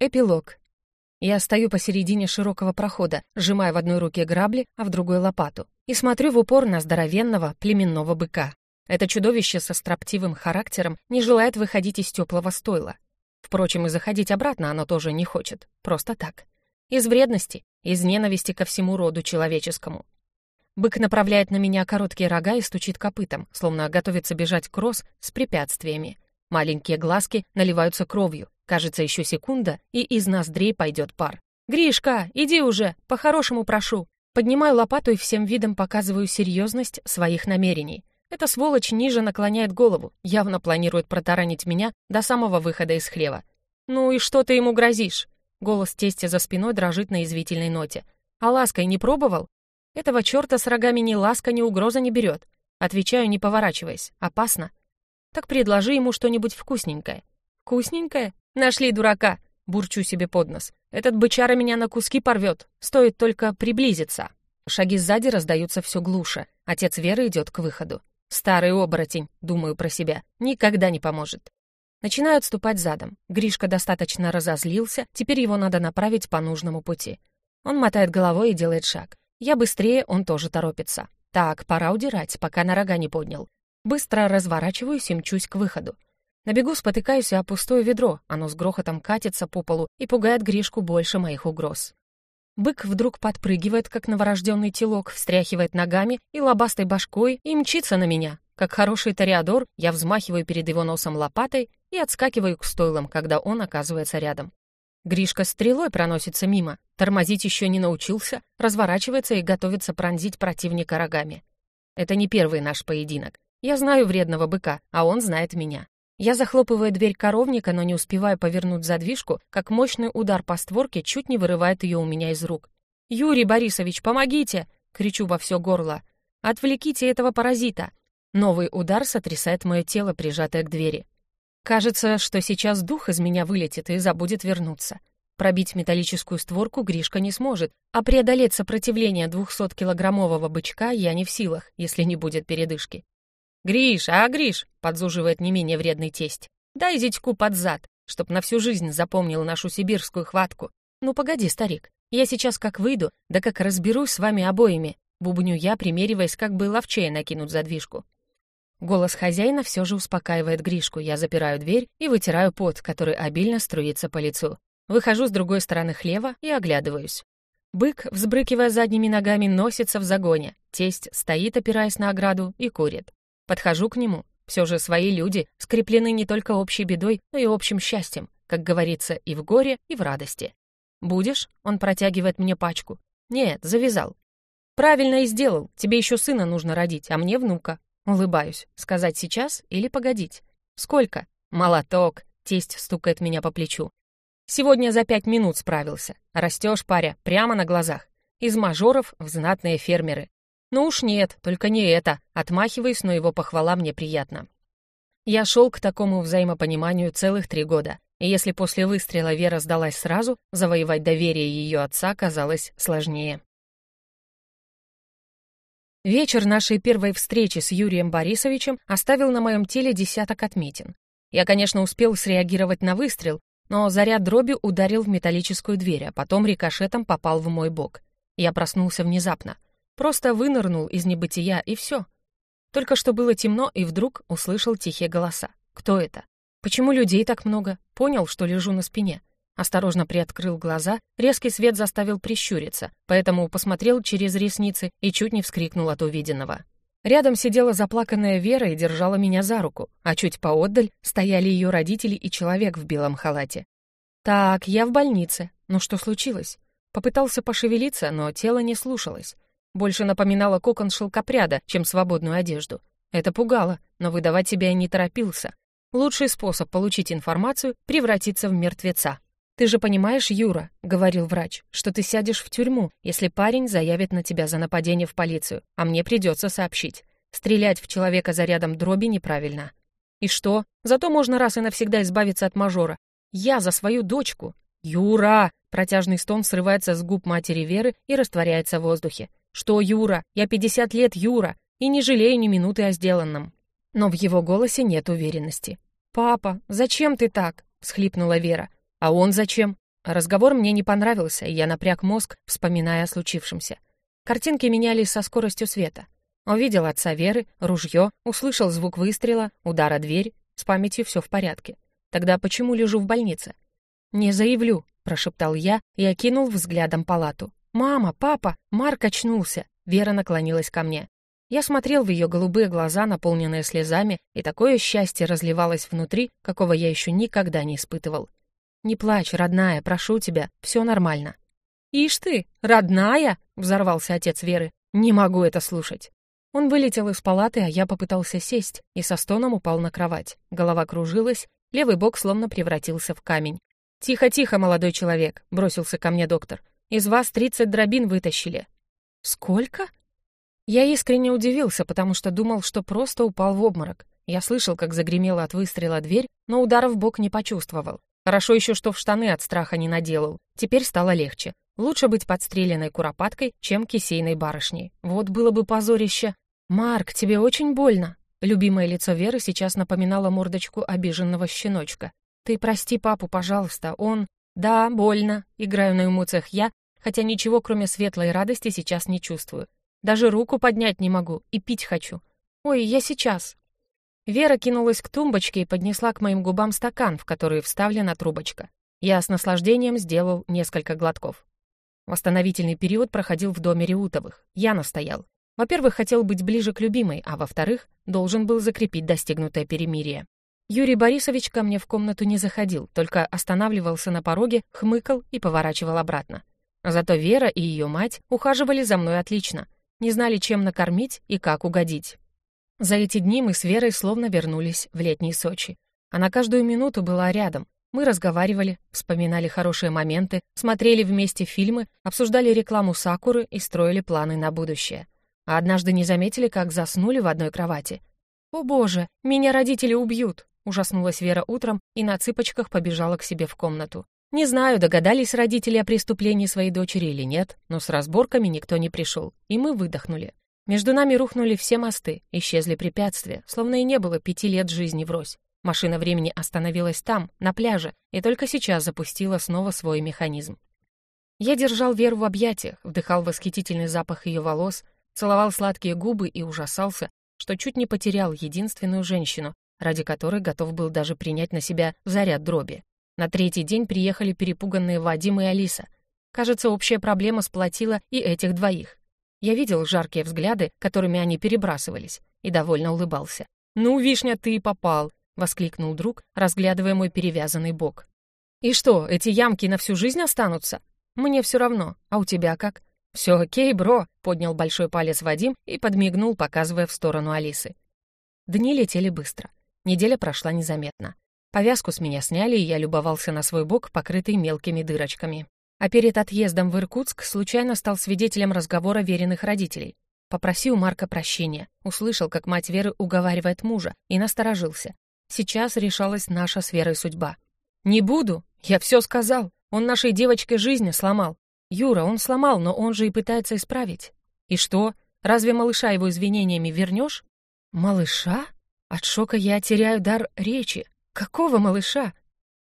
Эпилог. Я стою посередине широкого прохода, сжимая в одной руке грабли, а в другой лопату, и смотрю в упор на здоровенного племенного быка. Это чудовище со строптивым характером не желает выходить из теплого стойла. Впрочем, и заходить обратно оно тоже не хочет. Просто так. Из вредности, из ненависти ко всему роду человеческому. Бык направляет на меня короткие рога и стучит копытом, словно готовится бежать кросс с препятствиями. Маленькие глазки наливаются кровью. Кажется, еще секунда, и из ноздрей пойдет пар. «Гришка, иди уже, по-хорошему прошу!» Поднимаю лопату и всем видом показываю серьезность своих намерений. Эта сволочь ниже наклоняет голову, явно планирует протаранить меня до самого выхода из хлева. «Ну и что ты ему грозишь?» Голос тестя за спиной дрожит на извительной ноте. «А лаской не пробовал?» Этого черта с рогами ни ласка, ни угроза не берет. Отвечаю, не поворачиваясь. Опасно. Так предложи ему что-нибудь вкусненькое. Вкусненькое? Нашли дурака, бурчу себе под нос. Этот бычара меня на куски порвет, стоит только приблизиться. Шаги сзади раздаются все глуше. Отец Веры идет к выходу. Старый оборотень, думаю про себя, никогда не поможет. Начинаю отступать задом. Гришка достаточно разозлился, теперь его надо направить по нужному пути. Он мотает головой и делает шаг. Я быстрее, он тоже торопится. Так, пора удирать, пока на рога не поднял. Быстро разворачиваюсь и мчусь к выходу. На бегу спотыкаюсь о пустое ведро, оно с грохотом катится по полу и пугает Гришку больше моих угроз. Бык вдруг подпрыгивает, как новорожденный телок, встряхивает ногами и лобастой башкой и мчится на меня. Как хороший ториадор, я взмахиваю перед его носом лопатой и отскакиваю к стойлам, когда он оказывается рядом. Гришка стрелой проносится мимо, тормозить еще не научился, разворачивается и готовится пронзить противника рогами. Это не первый наш поединок. Я знаю вредного быка, а он знает меня. Я захлопываю дверь коровника, но не успеваю повернуть задвижку, как мощный удар по створке чуть не вырывает ее у меня из рук. «Юрий Борисович, помогите!» — кричу во все горло. «Отвлеките этого паразита!» Новый удар сотрясает мое тело, прижатое к двери. Кажется, что сейчас дух из меня вылетит и забудет вернуться. Пробить металлическую створку Гришка не сможет, а преодолеть сопротивление 200-килограммового бычка я не в силах, если не будет передышки. «Гриш, а, Гриш!» — подзуживает не менее вредный тесть. «Дай зятьку под зад, чтоб на всю жизнь запомнил нашу сибирскую хватку. Ну, погоди, старик, я сейчас как выйду, да как разберусь с вами обоими», — бубню я, примериваясь, как бы ловчее накинуть задвижку. Голос хозяина все же успокаивает Гришку. Я запираю дверь и вытираю пот, который обильно струится по лицу. Выхожу с другой стороны хлева и оглядываюсь. Бык, взбрыкивая задними ногами, носится в загоне. Тесть стоит, опираясь на ограду, и курит. Подхожу к нему. Все же свои люди скреплены не только общей бедой, но и общим счастьем, как говорится, и в горе, и в радости. «Будешь?» — он протягивает мне пачку. «Нет, завязал». «Правильно и сделал. Тебе еще сына нужно родить, а мне внука». Улыбаюсь. «Сказать сейчас или погодить?» «Сколько?» «Молоток!» — тесть стукает меня по плечу. «Сегодня за пять минут справился. Растешь, паря, прямо на глазах. Из мажоров в знатные фермеры. «Ну уж нет, только не это», отмахиваясь, но его похвала мне приятна. Я шел к такому взаимопониманию целых три года, и если после выстрела Вера сдалась сразу, завоевать доверие ее отца казалось сложнее. Вечер нашей первой встречи с Юрием Борисовичем оставил на моем теле десяток отметин. Я, конечно, успел среагировать на выстрел, но заряд дроби ударил в металлическую дверь, а потом рикошетом попал в мой бок. Я проснулся внезапно. Просто вынырнул из небытия, и все. Только что было темно, и вдруг услышал тихие голоса. Кто это? Почему людей так много? Понял, что лежу на спине. Осторожно приоткрыл глаза, резкий свет заставил прищуриться, поэтому посмотрел через ресницы и чуть не вскрикнул от увиденного. Рядом сидела заплаканная Вера и держала меня за руку, а чуть поотдаль стояли ее родители и человек в белом халате. «Так, я в больнице. Ну что случилось?» Попытался пошевелиться, но тело не слушалось. Больше напоминала кокон шелкопряда, чем свободную одежду. Это пугало, но выдавать себя не торопился. Лучший способ получить информацию — превратиться в мертвеца. «Ты же понимаешь, Юра», — говорил врач, «что ты сядешь в тюрьму, если парень заявит на тебя за нападение в полицию, а мне придется сообщить. Стрелять в человека зарядом дроби неправильно». «И что? Зато можно раз и навсегда избавиться от мажора. Я за свою дочку». «Юра!» — протяжный стон срывается с губ матери Веры и растворяется в воздухе. «Что, Юра? Я 50 лет, Юра, и не жалею ни минуты о сделанном». Но в его голосе нет уверенности. «Папа, зачем ты так?» — всхлипнула Вера. «А он зачем?» Разговор мне не понравился, и я напряг мозг, вспоминая о случившемся. Картинки менялись со скоростью света. Увидел отца Веры, ружье, услышал звук выстрела, удара дверь. С памятью все в порядке. Тогда почему лежу в больнице? «Не заявлю», — прошептал я и окинул взглядом палату. «Мама, папа!» Марк очнулся. Вера наклонилась ко мне. Я смотрел в ее голубые глаза, наполненные слезами, и такое счастье разливалось внутри, какого я еще никогда не испытывал. «Не плачь, родная, прошу тебя, все нормально». «Ишь ты, родная!» — взорвался отец Веры. «Не могу это слушать». Он вылетел из палаты, а я попытался сесть и со стоном упал на кровать. Голова кружилась, левый бок словно превратился в камень. «Тихо-тихо, молодой человек», — бросился ко мне доктор. «Из вас тридцать дробин вытащили». «Сколько?» Я искренне удивился, потому что думал, что просто упал в обморок. Я слышал, как загремела от выстрела дверь, но удара в бок не почувствовал. Хорошо еще, что в штаны от страха не наделал. Теперь стало легче. Лучше быть подстреленной куропаткой, чем кисейной барышней. Вот было бы позорище. «Марк, тебе очень больно?» Любимое лицо Веры сейчас напоминало мордочку обиженного щеночка. «Ты прости папу, пожалуйста, он...» «Да, больно», — играю на эмоциях я, хотя ничего, кроме светлой радости, сейчас не чувствую. Даже руку поднять не могу и пить хочу. «Ой, я сейчас». Вера кинулась к тумбочке и поднесла к моим губам стакан, в который вставлена трубочка. Я с наслаждением сделал несколько глотков. Восстановительный период проходил в доме Реутовых. Я настоял. Во-первых, хотел быть ближе к любимой, а во-вторых, должен был закрепить достигнутое перемирие. Юрий Борисович ко мне в комнату не заходил, только останавливался на пороге, хмыкал и поворачивал обратно. Зато Вера и ее мать ухаживали за мной отлично, не знали, чем накормить и как угодить. За эти дни мы с Верой словно вернулись в летний Сочи. Она каждую минуту была рядом, мы разговаривали, вспоминали хорошие моменты, смотрели вместе фильмы, обсуждали рекламу Сакуры и строили планы на будущее. А однажды не заметили, как заснули в одной кровати. «О боже, меня родители убьют!» Ужаснулась Вера утром и на цыпочках побежала к себе в комнату. Не знаю, догадались родители о преступлении своей дочери или нет, но с разборками никто не пришел, и мы выдохнули. Между нами рухнули все мосты, исчезли препятствия, словно и не было пяти лет жизни врозь. Машина времени остановилась там, на пляже, и только сейчас запустила снова свой механизм. Я держал Веру в объятиях, вдыхал восхитительный запах ее волос, целовал сладкие губы и ужасался, что чуть не потерял единственную женщину, ради которой готов был даже принять на себя заряд дроби. На третий день приехали перепуганные Вадим и Алиса. Кажется, общая проблема сплотила и этих двоих. Я видел жаркие взгляды, которыми они перебрасывались, и довольно улыбался. «Ну, Вишня, ты и попал!» воскликнул друг, разглядывая мой перевязанный бок. «И что, эти ямки на всю жизнь останутся? Мне все равно. А у тебя как?» «Все окей, бро», — поднял большой палец Вадим и подмигнул, показывая в сторону Алисы. Дни летели быстро. Неделя прошла незаметно. Повязку с меня сняли, и я любовался на свой бок, покрытый мелкими дырочками. А перед отъездом в Иркутск случайно стал свидетелем разговора веренных родителей. Попроси у Марка прощения. Услышал, как мать Веры уговаривает мужа, и насторожился. Сейчас решалась наша с Верой судьба. «Не буду! Я все сказал! Он нашей девочке жизнь сломал! Юра, он сломал, но он же и пытается исправить. И что? Разве малыша его извинениями вернешь?» «Малыша?» От шока я теряю дар речи. «Какого малыша?»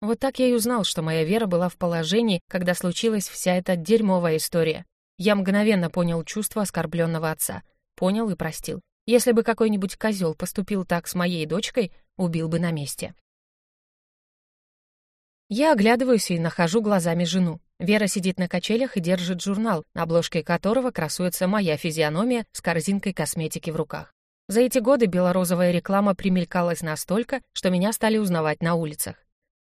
Вот так я и узнал, что моя Вера была в положении, когда случилась вся эта дерьмовая история. Я мгновенно понял чувство оскорбленного отца. Понял и простил. Если бы какой-нибудь козел поступил так с моей дочкой, убил бы на месте. Я оглядываюсь и нахожу глазами жену. Вера сидит на качелях и держит журнал, на обложке которого красуется моя физиономия с корзинкой косметики в руках. За эти годы белорозовая реклама примелькалась настолько, что меня стали узнавать на улицах.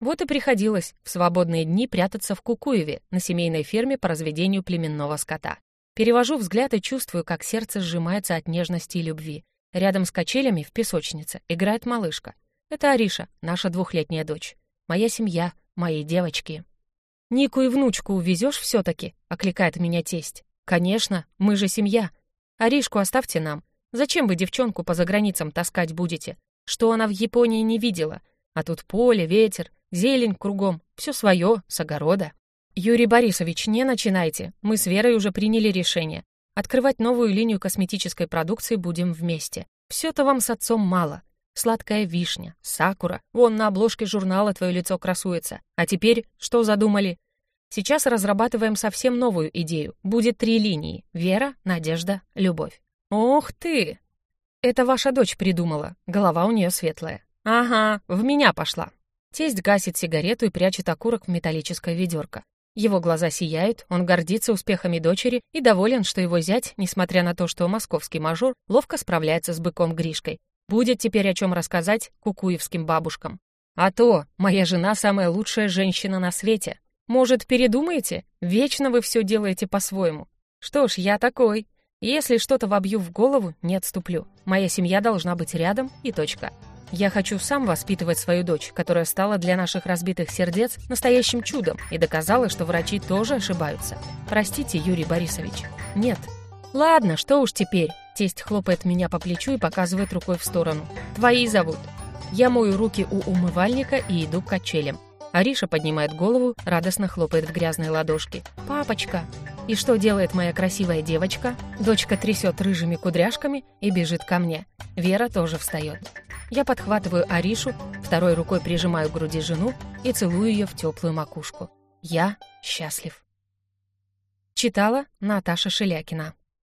Вот и приходилось в свободные дни прятаться в Кукуеве, на семейной ферме по разведению племенного скота. Перевожу взгляд и чувствую, как сердце сжимается от нежности и любви. Рядом с качелями в песочнице играет малышка. Это Ариша, наша двухлетняя дочь. Моя семья, мои девочки. «Нику и внучку увезешь все-таки?» — окликает меня тесть. «Конечно, мы же семья. Аришку оставьте нам. Зачем вы девчонку по заграницам таскать будете? Что она в Японии не видела? А тут поле, ветер, зелень кругом, все свое, с огорода». «Юрий Борисович, не начинайте. Мы с Верой уже приняли решение. Открывать новую линию косметической продукции будем вместе. Все-то вам с отцом мало. Сладкая вишня, сакура. Вон на обложке журнала твое лицо красуется. А теперь что задумали? Сейчас разрабатываем совсем новую идею. Будет три линии — вера, надежда, любовь. Ух ты! Это ваша дочь придумала. Голова у нее светлая. Ага, в меня пошла. Тесть гасит сигарету и прячет окурок в металлическое ведерко. Его глаза сияют, он гордится успехами дочери и доволен, что его зять, несмотря на то, что московский мажор, ловко справляется с быком Гришкой. Будет теперь о чем рассказать кукуевским бабушкам. А то, моя жена самая лучшая женщина на свете. Может, передумаете? Вечно вы все делаете по-своему. Что ж, я такой. Если что-то вобью в голову, не отступлю. Моя семья должна быть рядом и точка. Я хочу сам воспитывать свою дочь, которая стала для наших разбитых сердец настоящим чудом и доказала, что врачи тоже ошибаются. Простите, Юрий Борисович. Нет. Ладно, что уж теперь. Тесть хлопает меня по плечу и показывает рукой в сторону. Твои зовут. Я мою руки у умывальника и иду к качелям. Ариша поднимает голову, радостно хлопает в грязные ладошки. «Папочка!» И что делает моя красивая девочка? Дочка трясет рыжими кудряшками и бежит ко мне. Вера тоже встает. Я подхватываю Аришу, второй рукой прижимаю к груди жену и целую ее в теплую макушку. Я счастлив. Читала Наташа Шелякина.